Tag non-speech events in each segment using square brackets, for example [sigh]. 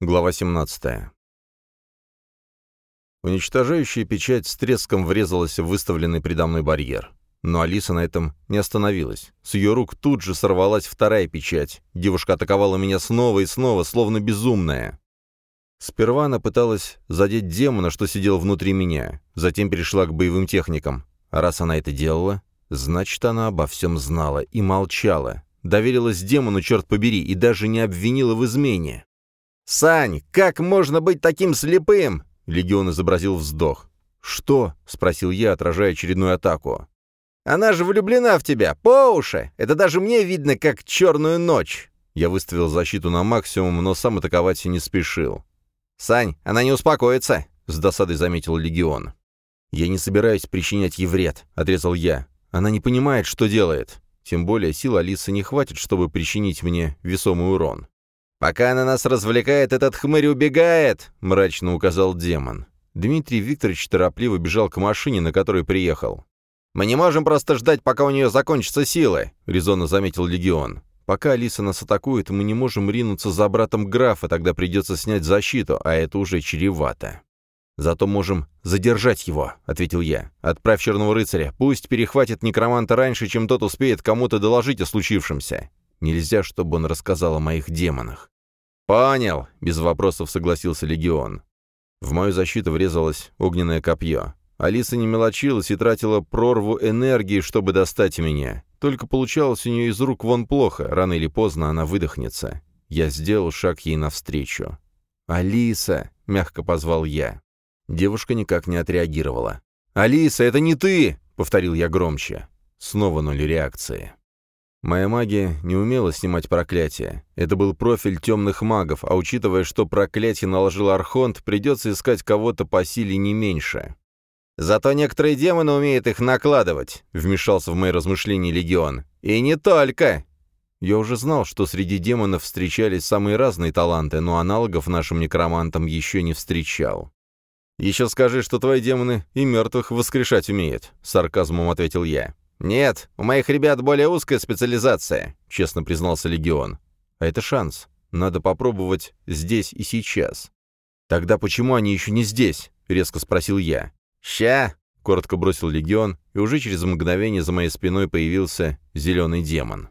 Глава 17. Уничтожающая печать с треском врезалась в выставленный предо мной барьер. Но Алиса на этом не остановилась. С ее рук тут же сорвалась вторая печать. Девушка атаковала меня снова и снова, словно безумная. Сперва она пыталась задеть демона, что сидел внутри меня, затем перешла к боевым техникам. А раз она это делала, значит, она обо всем знала и молчала. Доверилась демону, черт побери, и даже не обвинила в измене. «Сань, как можно быть таким слепым?» Легион изобразил вздох. «Что?» — спросил я, отражая очередную атаку. «Она же влюблена в тебя, по уши! Это даже мне видно, как черную ночь!» Я выставил защиту на максимум, но сам атаковать не спешил. «Сань, она не успокоится!» — с досадой заметил Легион. «Я не собираюсь причинять ей вред», — отрезал я. «Она не понимает, что делает. Тем более сил Алисы не хватит, чтобы причинить мне весомый урон. «Пока она нас развлекает, этот хмырь убегает!» — мрачно указал демон. Дмитрий Викторович торопливо бежал к машине, на которой приехал. «Мы не можем просто ждать, пока у нее закончатся силы», — резонно заметил Легион. «Пока Алиса нас атакует, мы не можем ринуться за братом графа, тогда придется снять защиту, а это уже чревато». «Зато можем задержать его», — ответил я. «Отправь черного рыцаря. Пусть перехватит некроманта раньше, чем тот успеет кому-то доложить о случившемся. Нельзя, чтобы он рассказал о моих демонах. «Понял», — без вопросов согласился Легион. В мою защиту врезалось огненное копье. Алиса не мелочилась и тратила прорву энергии, чтобы достать меня. Только получалось у нее из рук вон плохо, рано или поздно она выдохнется. Я сделал шаг ей навстречу. «Алиса!» — мягко позвал я. Девушка никак не отреагировала. «Алиса, это не ты!» — повторил я громче. Снова ноль реакции. Моя магия не умела снимать проклятия. Это был профиль темных магов, а учитывая, что проклятие наложил Архонт, придется искать кого-то по силе не меньше. «Зато некоторые демоны умеют их накладывать», — вмешался в мои размышления Легион. «И не только!» Я уже знал, что среди демонов встречались самые разные таланты, но аналогов нашим некромантам еще не встречал. «Еще скажи, что твои демоны и мертвых воскрешать умеют», — сарказмом ответил я. «Нет, у моих ребят более узкая специализация», — честно признался Легион. «А это шанс. Надо попробовать здесь и сейчас». «Тогда почему они еще не здесь?» — резко спросил я. «Ща!» — коротко бросил Легион, и уже через мгновение за моей спиной появился зеленый демон.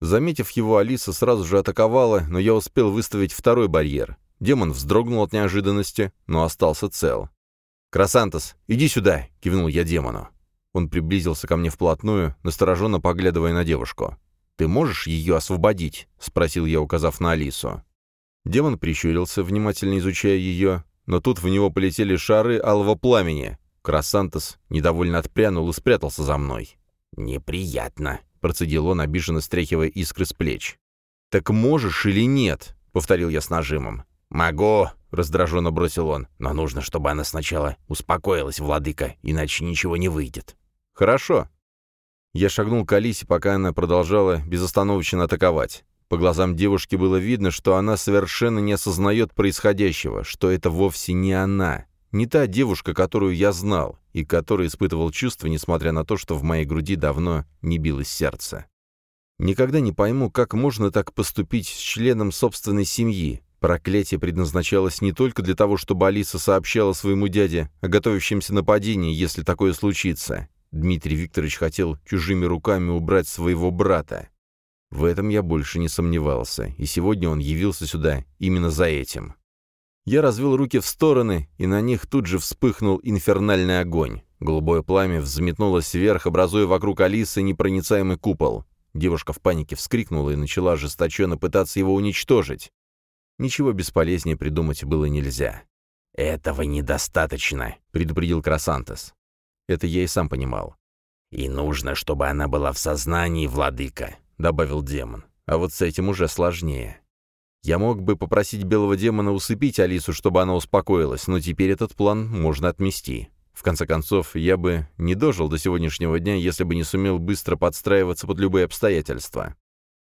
Заметив его, Алиса сразу же атаковала, но я успел выставить второй барьер. Демон вздрогнул от неожиданности, но остался цел. «Красантос, иди сюда!» — кивнул я демону. Он приблизился ко мне вплотную, настороженно поглядывая на девушку. «Ты можешь ее освободить?» — спросил я, указав на Алису. Демон прищурился, внимательно изучая ее, но тут в него полетели шары алого пламени. Красантос недовольно отпрянул и спрятался за мной. «Неприятно», — процедил он, обиженно стряхивая искры с плеч. «Так можешь или нет?» — повторил я с нажимом. «Могу», — раздраженно бросил он, — «но нужно, чтобы она сначала успокоилась, владыка, иначе ничего не выйдет». «Хорошо». Я шагнул к Алисе, пока она продолжала безостановочно атаковать. По глазам девушки было видно, что она совершенно не осознает происходящего, что это вовсе не она, не та девушка, которую я знал, и которая испытывал чувства, несмотря на то, что в моей груди давно не билось сердце. Никогда не пойму, как можно так поступить с членом собственной семьи. Проклятие предназначалось не только для того, чтобы Алиса сообщала своему дяде о готовящемся нападении, если такое случится. Дмитрий Викторович хотел чужими руками убрать своего брата. В этом я больше не сомневался, и сегодня он явился сюда именно за этим. Я развел руки в стороны, и на них тут же вспыхнул инфернальный огонь. Голубое пламя взметнулось вверх, образуя вокруг Алисы непроницаемый купол. Девушка в панике вскрикнула и начала ожесточенно пытаться его уничтожить. Ничего бесполезнее придумать было нельзя. «Этого недостаточно», — предупредил Красантес. Это я и сам понимал. «И нужно, чтобы она была в сознании, владыка», — добавил демон. «А вот с этим уже сложнее. Я мог бы попросить белого демона усыпить Алису, чтобы она успокоилась, но теперь этот план можно отмести. В конце концов, я бы не дожил до сегодняшнего дня, если бы не сумел быстро подстраиваться под любые обстоятельства.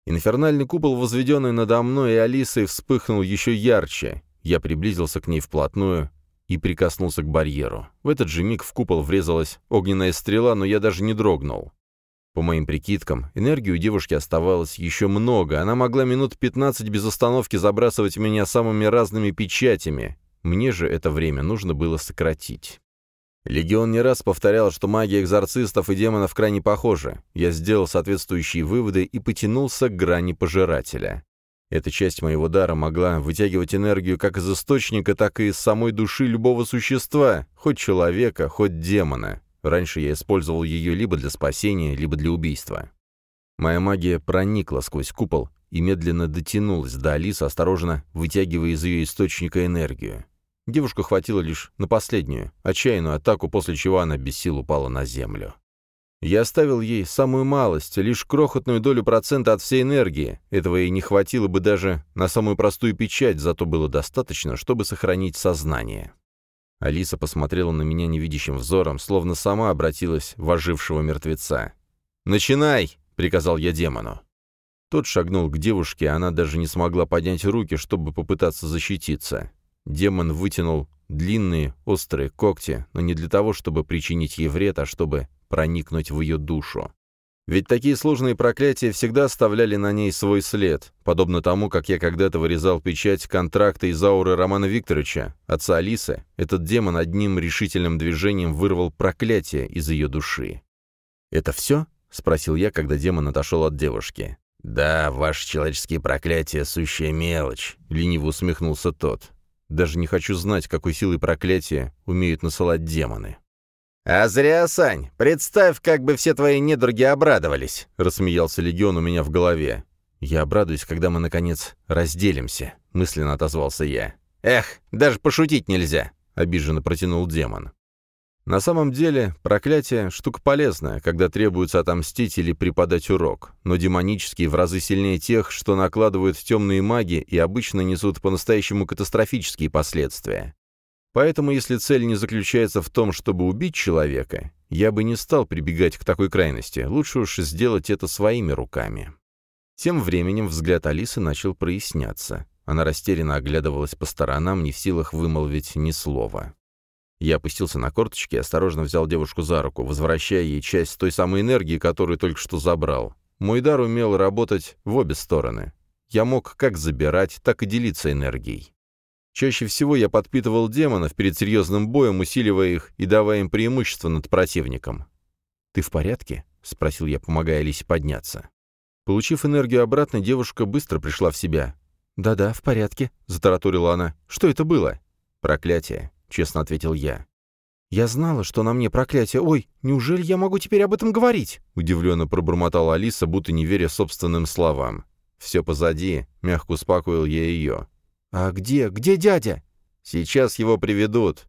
Инфернальный купол, возведенный надо мной и Алисой, вспыхнул еще ярче. Я приблизился к ней вплотную, и прикоснулся к барьеру. В этот же миг в купол врезалась огненная стрела, но я даже не дрогнул. По моим прикидкам, энергии у девушки оставалось еще много, она могла минут 15 без остановки забрасывать меня самыми разными печатями. Мне же это время нужно было сократить. Легион не раз повторял, что магия экзорцистов и демонов крайне похожа. Я сделал соответствующие выводы и потянулся к грани пожирателя. Эта часть моего дара могла вытягивать энергию как из источника, так и из самой души любого существа, хоть человека, хоть демона. Раньше я использовал ее либо для спасения, либо для убийства. Моя магия проникла сквозь купол и медленно дотянулась до Алисы, осторожно вытягивая из ее источника энергию. Девушку хватило лишь на последнюю, отчаянную атаку, после чего она без сил упала на землю. Я оставил ей самую малость, лишь крохотную долю процента от всей энергии. Этого ей не хватило бы даже на самую простую печать, зато было достаточно, чтобы сохранить сознание. Алиса посмотрела на меня невидящим взором, словно сама обратилась в ожившего мертвеца. «Начинай!» — приказал я демону. Тот шагнул к девушке, она даже не смогла поднять руки, чтобы попытаться защититься. Демон вытянул длинные, острые когти, но не для того, чтобы причинить ей вред, а чтобы проникнуть в ее душу. Ведь такие сложные проклятия всегда оставляли на ней свой след, подобно тому, как я когда-то вырезал печать контракта из ауры Романа Викторовича, отца Алисы, этот демон одним решительным движением вырвал проклятие из ее души. «Это все?» — спросил я, когда демон отошел от девушки. «Да, ваши человеческие проклятия — сущая мелочь», — лениво усмехнулся тот. Даже не хочу знать, какой силой проклятия умеют насылать демоны. «А зря, Сань! Представь, как бы все твои недруги обрадовались!» — рассмеялся Легион у меня в голове. «Я обрадуюсь, когда мы, наконец, разделимся», — мысленно отозвался я. «Эх, даже пошутить нельзя!» — обиженно протянул демон. На самом деле, проклятие — штука полезная, когда требуется отомстить или преподать урок, но демонические в разы сильнее тех, что накладывают темные маги и обычно несут по-настоящему катастрофические последствия. Поэтому, если цель не заключается в том, чтобы убить человека, я бы не стал прибегать к такой крайности, лучше уж сделать это своими руками. Тем временем взгляд Алисы начал проясняться. Она растерянно оглядывалась по сторонам, не в силах вымолвить ни слова. Я опустился на корточки и осторожно взял девушку за руку, возвращая ей часть той самой энергии, которую только что забрал. Мой дар умел работать в обе стороны. Я мог как забирать, так и делиться энергией. Чаще всего я подпитывал демонов перед серьезным боем, усиливая их и давая им преимущество над противником. «Ты в порядке?» — спросил я, помогая Алисе подняться. Получив энергию обратно, девушка быстро пришла в себя. «Да-да, в порядке», — затараторила она. «Что это было?» «Проклятие честно ответил я. «Я знала, что на мне проклятие. Ой, неужели я могу теперь об этом говорить?» Удивленно пробормотала Алиса, будто не веря собственным словам. «Все позади», — мягко успокоил я ее. «А где? Где дядя?» «Сейчас его приведут».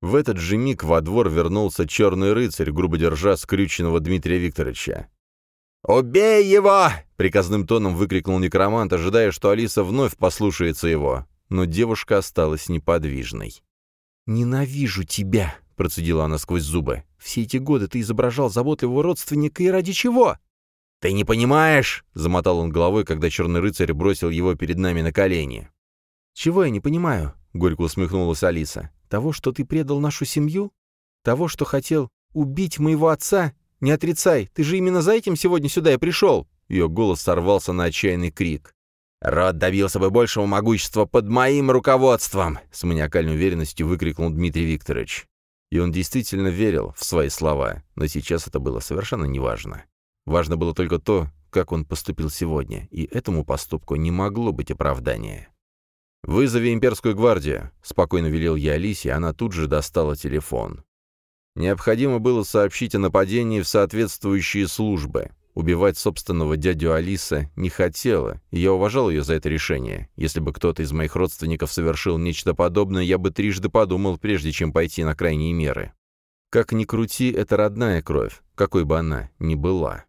В этот же миг во двор вернулся черный рыцарь, грубо держа скрюченного Дмитрия Викторовича. «Убей его!» — приказным тоном выкрикнул некромант, ожидая, что Алиса вновь послушается его. Но девушка осталась неподвижной. «Ненавижу тебя!» — процедила она сквозь зубы. «Все эти годы ты изображал заботливого родственника, и ради чего?» «Ты не понимаешь!» — замотал он головой, когда черный рыцарь бросил его перед нами на колени. «Чего я не понимаю?» — горько усмехнулась Алиса. «Того, что ты предал нашу семью? Того, что хотел убить моего отца? Не отрицай, ты же именно за этим сегодня сюда и пришел!» Ее голос сорвался на отчаянный крик. «Род добился бы большего могущества под моим руководством!» — с маниакальной уверенностью выкрикнул Дмитрий Викторович. И он действительно верил в свои слова, но сейчас это было совершенно неважно. Важно было только то, как он поступил сегодня, и этому поступку не могло быть оправдания. «Вызови имперскую гвардию», — спокойно велел я Алисе, она тут же достала телефон. Необходимо было сообщить о нападении в соответствующие службы. Убивать собственного дядю Алиса не хотела, и я уважал ее за это решение. Если бы кто-то из моих родственников совершил нечто подобное, я бы трижды подумал, прежде чем пойти на крайние меры. Как ни крути, это родная кровь, какой бы она ни была.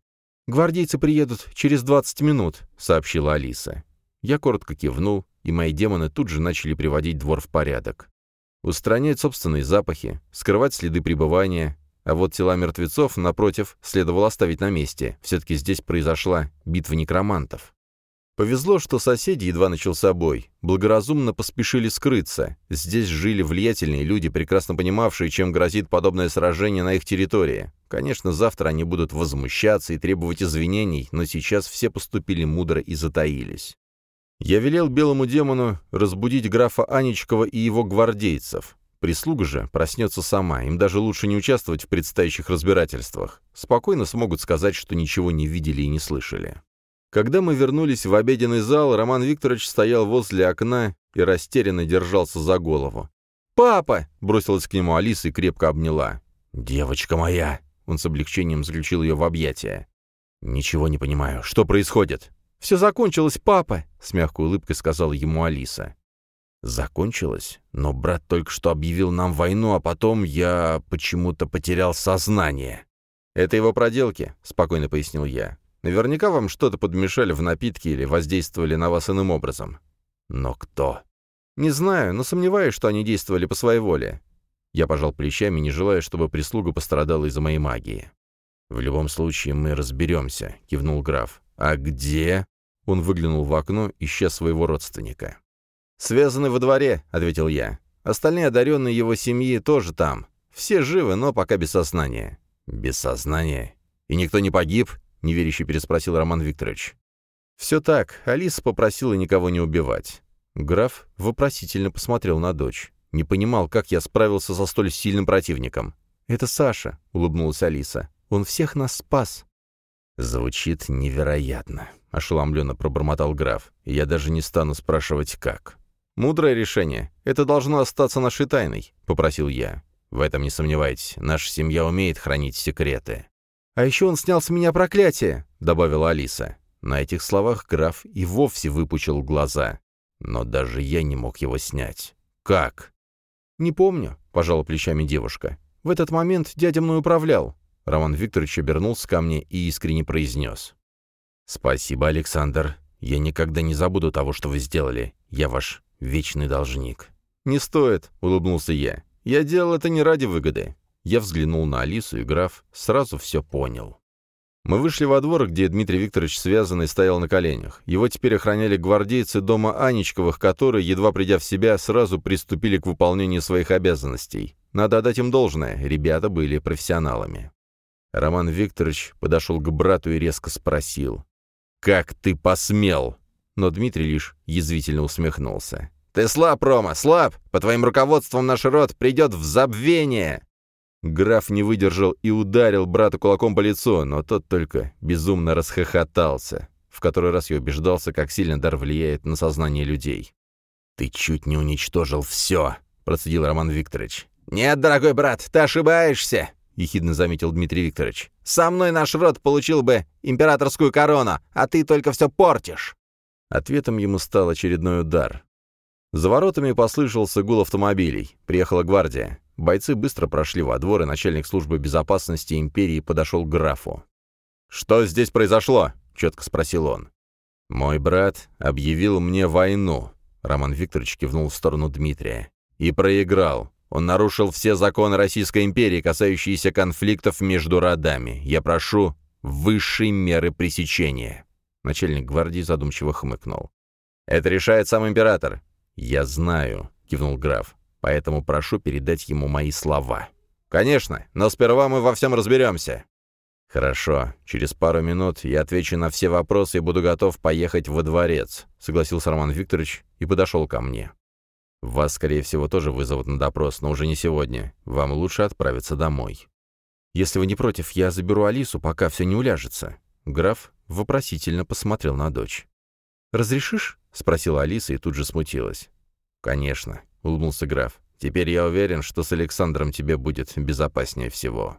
«Гвардейцы приедут через 20 минут», — сообщила Алиса. Я коротко кивнул, и мои демоны тут же начали приводить двор в порядок. Устранять собственные запахи, скрывать следы пребывания, а вот тела мертвецов, напротив, следовало оставить на месте. Все-таки здесь произошла битва некромантов. Повезло, что соседи, едва начался бой, благоразумно поспешили скрыться. Здесь жили влиятельные люди, прекрасно понимавшие, чем грозит подобное сражение на их территории. Конечно, завтра они будут возмущаться и требовать извинений, но сейчас все поступили мудро и затаились. Я велел белому демону разбудить графа Анечкова и его гвардейцев. Прислуга же проснется сама, им даже лучше не участвовать в предстоящих разбирательствах. Спокойно смогут сказать, что ничего не видели и не слышали. Когда мы вернулись в обеденный зал, Роман Викторович стоял возле окна и растерянно держался за голову. «Папа!» — бросилась к нему Алиса и крепко обняла. «Девочка моя!» — он с облегчением заключил ее в объятия. «Ничего не понимаю. Что происходит?» «Все закончилось, папа!» — с мягкой улыбкой сказала ему Алиса. «Закончилось? Но брат только что объявил нам войну, а потом я почему-то потерял сознание». «Это его проделки», — спокойно пояснил я. «Наверняка вам что-то подмешали в напитки или воздействовали на вас иным образом». «Но кто?» «Не знаю, но сомневаюсь, что они действовали по своей воле». Я пожал плечами, не желая, чтобы прислуга пострадала из-за моей магии. «В любом случае мы разберемся», — кивнул граф. «А где?» Он выглянул в окно, ища своего родственника. «Связаны во дворе», — ответил я. «Остальные одаренные его семьи тоже там. Все живы, но пока без сознания». «Без сознания? И никто не погиб?» — неверяще переспросил Роман Викторович. «Все так. Алиса попросила никого не убивать». Граф вопросительно посмотрел на дочь. Не понимал, как я справился со столь сильным противником. «Это Саша», — улыбнулась Алиса. «Он всех нас спас». «Звучит невероятно», — ошеломленно пробормотал граф. «Я даже не стану спрашивать, как». «Мудрое решение. Это должно остаться нашей тайной», — попросил я. «В этом не сомневайтесь. Наша семья умеет хранить секреты». «А еще он снял с меня проклятие», — добавила Алиса. На этих словах граф и вовсе выпучил глаза. Но даже я не мог его снять. «Как?» «Не помню», — пожала плечами девушка. «В этот момент дядя мной управлял». Роман Викторович обернулся ко мне и искренне произнес. «Спасибо, Александр. Я никогда не забуду того, что вы сделали. Я ваш вечный должник». «Не стоит», — улыбнулся я. «Я делал это не ради выгоды». Я взглянул на Алису, и граф сразу все понял. Мы вышли во двор, где Дмитрий Викторович связанный стоял на коленях. Его теперь охраняли гвардейцы дома Анечковых, которые, едва придя в себя, сразу приступили к выполнению своих обязанностей. Надо отдать им должное, ребята были профессионалами. Роман Викторович подошел к брату и резко спросил. «Как ты посмел?» Но Дмитрий лишь язвительно усмехнулся. «Ты слаб, Рома, слаб! По твоим руководством наш род придет в забвение!» Граф не выдержал и ударил брата кулаком по лицу, но тот только безумно расхохотался. В который раз я убеждался, как сильно дар влияет на сознание людей. «Ты чуть не уничтожил все!» — процедил Роман Викторович. «Нет, дорогой брат, ты ошибаешься!» — ехидно заметил Дмитрий Викторович. «Со мной наш род получил бы императорскую корону, а ты только все портишь!» Ответом ему стал очередной удар. За воротами послышался гул автомобилей. Приехала гвардия. Бойцы быстро прошли во двор, и начальник службы безопасности империи подошел к графу. «Что здесь произошло?» — четко спросил он. «Мой брат объявил мне войну», — Роман Викторович кивнул в сторону Дмитрия. «И проиграл. Он нарушил все законы Российской империи, касающиеся конфликтов между родами. Я прошу высшей меры пресечения». Начальник гвардии задумчиво хмыкнул. «Это решает сам император». «Я знаю», — кивнул граф поэтому прошу передать ему мои слова». «Конечно, но сперва мы во всем разберемся». «Хорошо. Через пару минут я отвечу на все вопросы и буду готов поехать во дворец», — согласился Роман Викторович и подошел ко мне. «Вас, скорее всего, тоже вызовут на допрос, но уже не сегодня. Вам лучше отправиться домой». «Если вы не против, я заберу Алису, пока все не уляжется». Граф вопросительно посмотрел на дочь. «Разрешишь?» — спросила Алиса и тут же смутилась. «Конечно улыбнулся граф. «Теперь я уверен, что с Александром тебе будет безопаснее всего».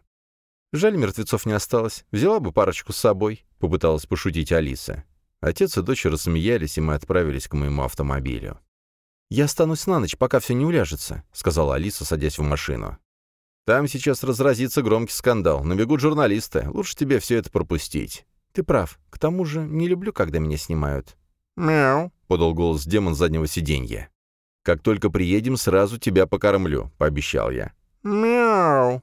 «Жаль, мертвецов не осталось. Взяла бы парочку с собой», — попыталась пошутить Алиса. Отец и дочь рассмеялись, и мы отправились к моему автомобилю. «Я останусь на ночь, пока все не уляжется», — сказала Алиса, садясь в машину. «Там сейчас разразится громкий скандал. Набегут журналисты. Лучше тебе все это пропустить». «Ты прав. К тому же не люблю, когда меня снимают». «Мяу», — подал голос демон заднего сиденья. Как только приедем, сразу тебя покормлю», — пообещал я. «Мяу!»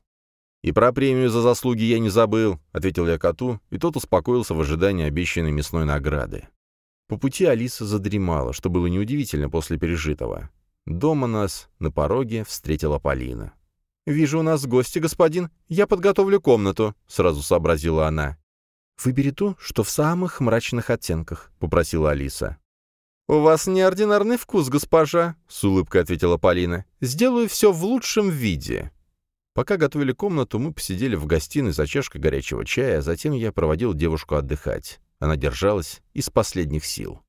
«И про премию за заслуги я не забыл», — ответил я коту, и тот успокоился в ожидании обещанной мясной награды. По пути Алиса задремала, что было неудивительно после пережитого. Дома нас на пороге встретила Полина. «Вижу, у нас гости, господин. Я подготовлю комнату», — сразу сообразила она. «Выбери ту, что в самых мрачных оттенках», — попросила Алиса. «У вас неординарный вкус, госпожа», — с улыбкой ответила Полина. «Сделаю все в лучшем виде». Пока готовили комнату, мы посидели в гостиной за чашкой горячего чая, а затем я проводил девушку отдыхать. Она держалась из последних сил.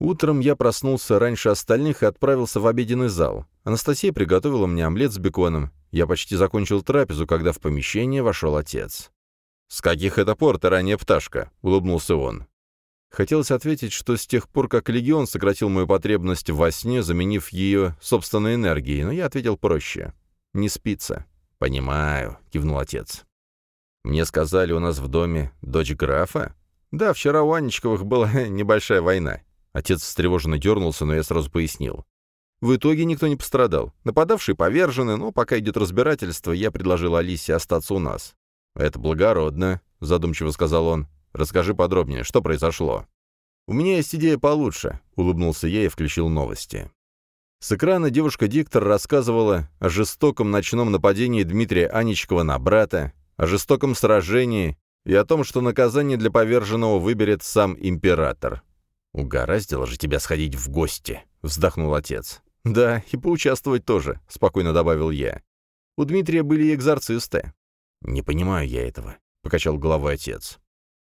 Утром я проснулся раньше остальных и отправился в обеденный зал. Анастасия приготовила мне омлет с беконом. Я почти закончил трапезу, когда в помещение вошел отец. «С каких это пор ты ранняя пташка?» — улыбнулся он. Хотелось ответить, что с тех пор, как Легион сократил мою потребность во сне, заменив ее собственной энергией, но я ответил проще. «Не спится». «Понимаю», — кивнул отец. «Мне сказали, у нас в доме дочь графа?» «Да, вчера у Анечковых была [laughs] небольшая война. Отец встревоженно дернулся, но я сразу пояснил. В итоге никто не пострадал. Нападавшие повержены, но пока идет разбирательство, я предложил Алисе остаться у нас. «Это благородно», — задумчиво сказал он. «Расскажи подробнее, что произошло?» «У меня есть идея получше», — улыбнулся я и включил новости. С экрана девушка-диктор рассказывала о жестоком ночном нападении Дмитрия Аничкова на брата, о жестоком сражении и о том, что наказание для поверженного выберет сам император. «Угораздило же тебя сходить в гости», — вздохнул отец. «Да, и поучаствовать тоже», — спокойно добавил я. «У Дмитрия были экзорцисты». «Не понимаю я этого», — покачал головой отец.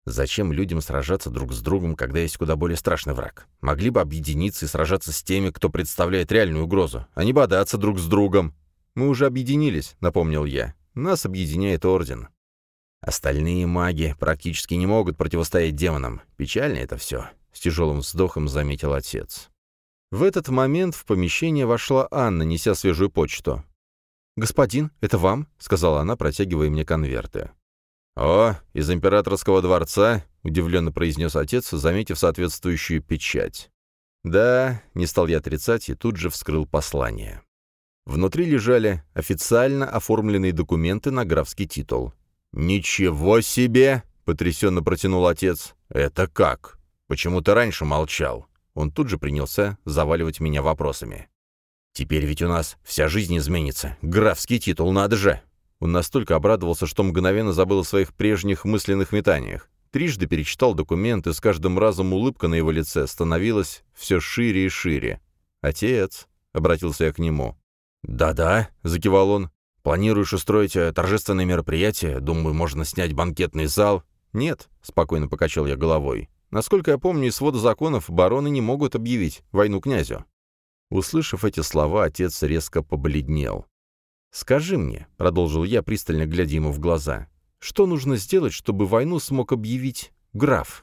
«Зачем людям сражаться друг с другом, когда есть куда более страшный враг? Могли бы объединиться и сражаться с теми, кто представляет реальную угрозу, а не бодаться друг с другом». «Мы уже объединились», — напомнил я. «Нас объединяет Орден». Остальные маги практически не могут противостоять демонам. Печально это все. — с тяжелым вздохом заметил отец. В этот момент в помещение вошла Анна, неся свежую почту. «Господин, это вам?» — сказала она, протягивая мне конверты. «О, из императорского дворца?» — удивленно произнес отец, заметив соответствующую печать. «Да», — не стал я отрицать и тут же вскрыл послание. Внутри лежали официально оформленные документы на графский титул. «Ничего себе!» — потрясенно протянул отец. «Это как?» Почему ты раньше молчал?» Он тут же принялся заваливать меня вопросами. «Теперь ведь у нас вся жизнь изменится. Графский титул, надо же!» Он настолько обрадовался, что мгновенно забыл о своих прежних мысленных метаниях. Трижды перечитал документ, и с каждым разом улыбка на его лице становилась все шире и шире. «Отец», — обратился я к нему. «Да-да», — закивал он. «Планируешь устроить э, торжественное мероприятие? Думаю, можно снять банкетный зал?» «Нет», — спокойно покачал я головой. Насколько я помню, из свода законов бароны не могут объявить войну князю. Услышав эти слова, отец резко побледнел. «Скажи мне», — продолжил я, пристально глядя ему в глаза, — «что нужно сделать, чтобы войну смог объявить граф?»